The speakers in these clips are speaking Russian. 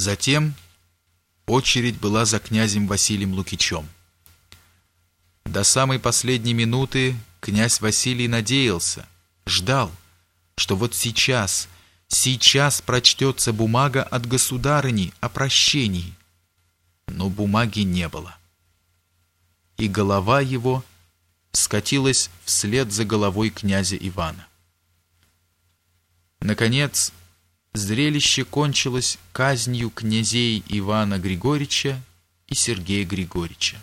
Затем очередь была за князем Василием Лукичем. До самой последней минуты князь Василий надеялся, ждал, что вот сейчас, сейчас прочтется бумага от государыни о прощении. Но бумаги не было. И голова его скатилась вслед за головой князя Ивана. Наконец, зрелище кончилось казнью князей Ивана Григорьевича и Сергея Григорьевича.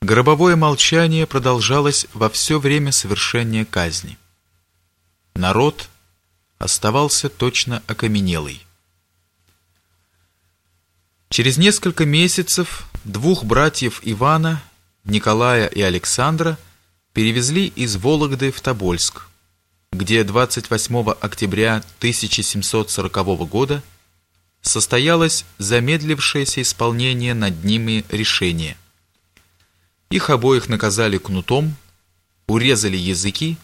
Гробовое молчание продолжалось во все время совершения казни. Народ оставался точно окаменелый. Через несколько месяцев двух братьев Ивана, Николая и Александра, перевезли из Вологды в Тобольск, где 28 октября 1740 года состоялось замедлившееся исполнение над ними решения. Их обоих наказали кнутом, урезали языки,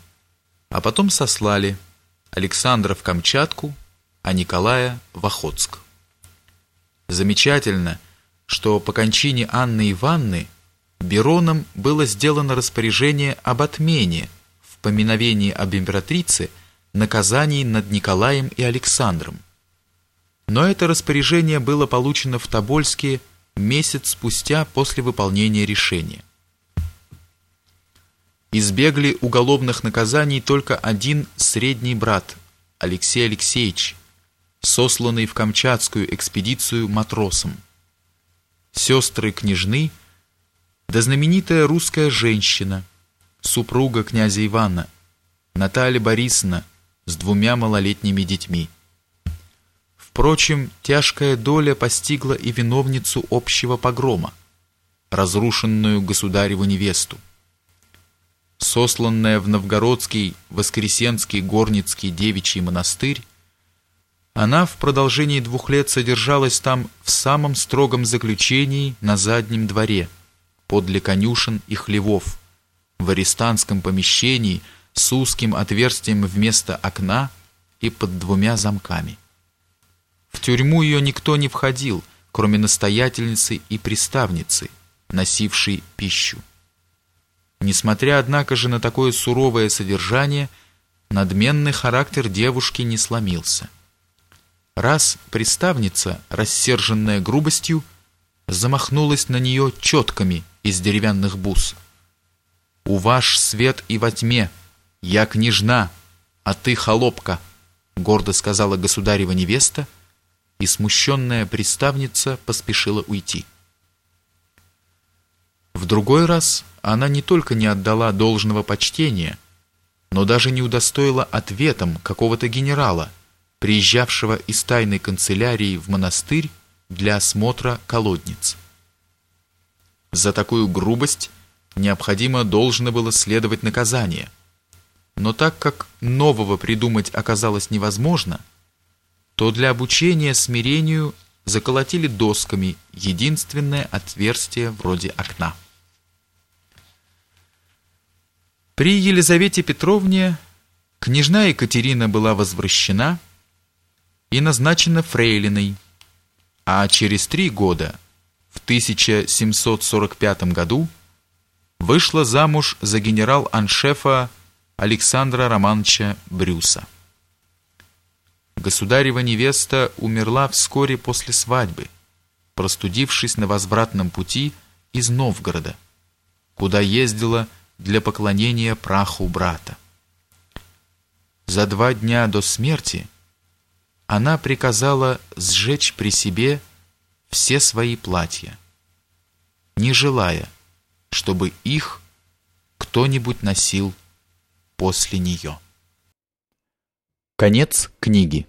а потом сослали Александра в Камчатку, а Николая в Охотск. Замечательно, что по кончине Анны Ивановны Бероном было сделано распоряжение об отмене поминовении об императрице наказаний над Николаем и Александром. Но это распоряжение было получено в Тобольске месяц спустя после выполнения решения. Избегли уголовных наказаний только один средний брат, Алексей Алексеевич, сосланный в Камчатскую экспедицию матросом. Сестры княжны, да знаменитая русская женщина – супруга князя Ивана, Наталья Борисовна с двумя малолетними детьми. Впрочем, тяжкая доля постигла и виновницу общего погрома, разрушенную государеву невесту. Сосланная в Новгородский, Воскресенский, Горницкий девичий монастырь, она в продолжении двух лет содержалась там в самом строгом заключении на заднем дворе, подле конюшен и хлевов, в арестантском помещении с узким отверстием вместо окна и под двумя замками. В тюрьму ее никто не входил, кроме настоятельницы и приставницы, носившей пищу. Несмотря, однако же, на такое суровое содержание, надменный характер девушки не сломился. Раз приставница, рассерженная грубостью, замахнулась на нее четками из деревянных бус – у ваш свет и во тьме, я княжна, а ты холопка, гордо сказала государева невеста, и смущенная приставница поспешила уйти. В другой раз она не только не отдала должного почтения, но даже не удостоила ответом какого-то генерала, приезжавшего из тайной канцелярии в монастырь для осмотра колодниц. За такую грубость необходимо должно было следовать наказание. Но так как нового придумать оказалось невозможно, то для обучения смирению заколотили досками единственное отверстие вроде окна. При Елизавете Петровне княжна Екатерина была возвращена и назначена фрейлиной, а через три года, в 1745 году, вышла замуж за генерал-аншефа Александра Романовича Брюса. Государева невеста умерла вскоре после свадьбы, простудившись на возвратном пути из Новгорода, куда ездила для поклонения праху брата. За два дня до смерти она приказала сжечь при себе все свои платья, не желая, чтобы их кто-нибудь носил после нее. Конец книги.